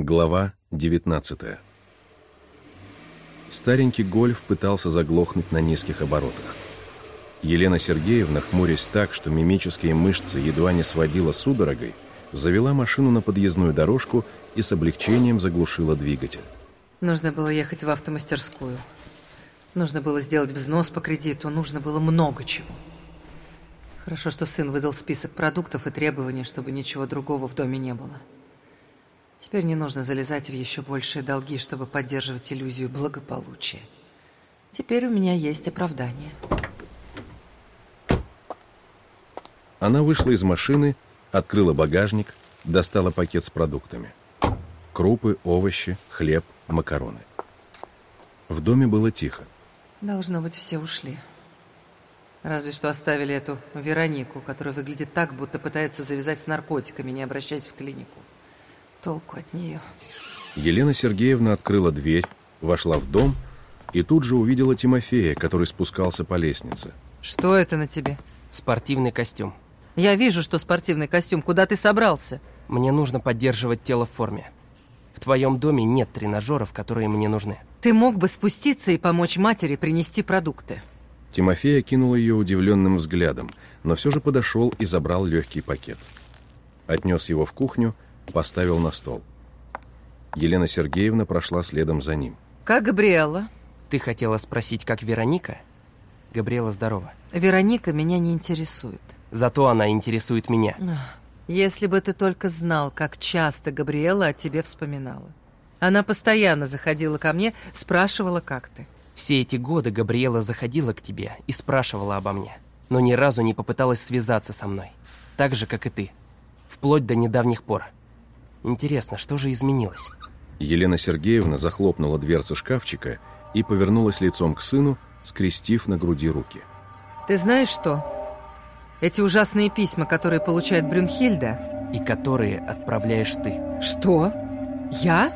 Глава 19 Старенький гольф пытался заглохнуть на низких оборотах. Елена Сергеевна, хмурясь так, что мимические мышцы едва не сводила судорогой, завела машину на подъездную дорожку и с облегчением заглушила двигатель. Нужно было ехать в автомастерскую. Нужно было сделать взнос по кредиту, нужно было много чего. Хорошо, что сын выдал список продуктов и требований, чтобы ничего другого в доме не было. Теперь не нужно залезать в еще большие долги, чтобы поддерживать иллюзию благополучия. Теперь у меня есть оправдание. Она вышла из машины, открыла багажник, достала пакет с продуктами. Крупы, овощи, хлеб, макароны. В доме было тихо. Должно быть, все ушли. Разве что оставили эту Веронику, которая выглядит так, будто пытается завязать с наркотиками, не обращаясь в клинику. Толку от нее. Елена Сергеевна открыла дверь, вошла в дом и тут же увидела Тимофея, который спускался по лестнице. Что это на тебе? Спортивный костюм. Я вижу, что спортивный костюм. Куда ты собрался? Мне нужно поддерживать тело в форме. В твоем доме нет тренажеров, которые мне нужны. Ты мог бы спуститься и помочь матери принести продукты. Тимофей окинул ее удивленным взглядом, но все же подошел и забрал легкий пакет. Отнес его в кухню, поставил на стол. Елена Сергеевна прошла следом за ним. Как Габриэла? Ты хотела спросить, как Вероника? Габриэла здорова. Вероника меня не интересует. Зато она интересует меня. Если бы ты только знал, как часто Габриэла о тебе вспоминала. Она постоянно заходила ко мне, спрашивала, как ты. Все эти годы Габриэла заходила к тебе и спрашивала обо мне, но ни разу не попыталась связаться со мной. Так же, как и ты. Вплоть до недавних пор. Интересно, что же изменилось? Елена Сергеевна захлопнула дверцу шкафчика и повернулась лицом к сыну, скрестив на груди руки. Ты знаешь что? Эти ужасные письма, которые получает Брюнхильда... И которые отправляешь ты. Что? Я?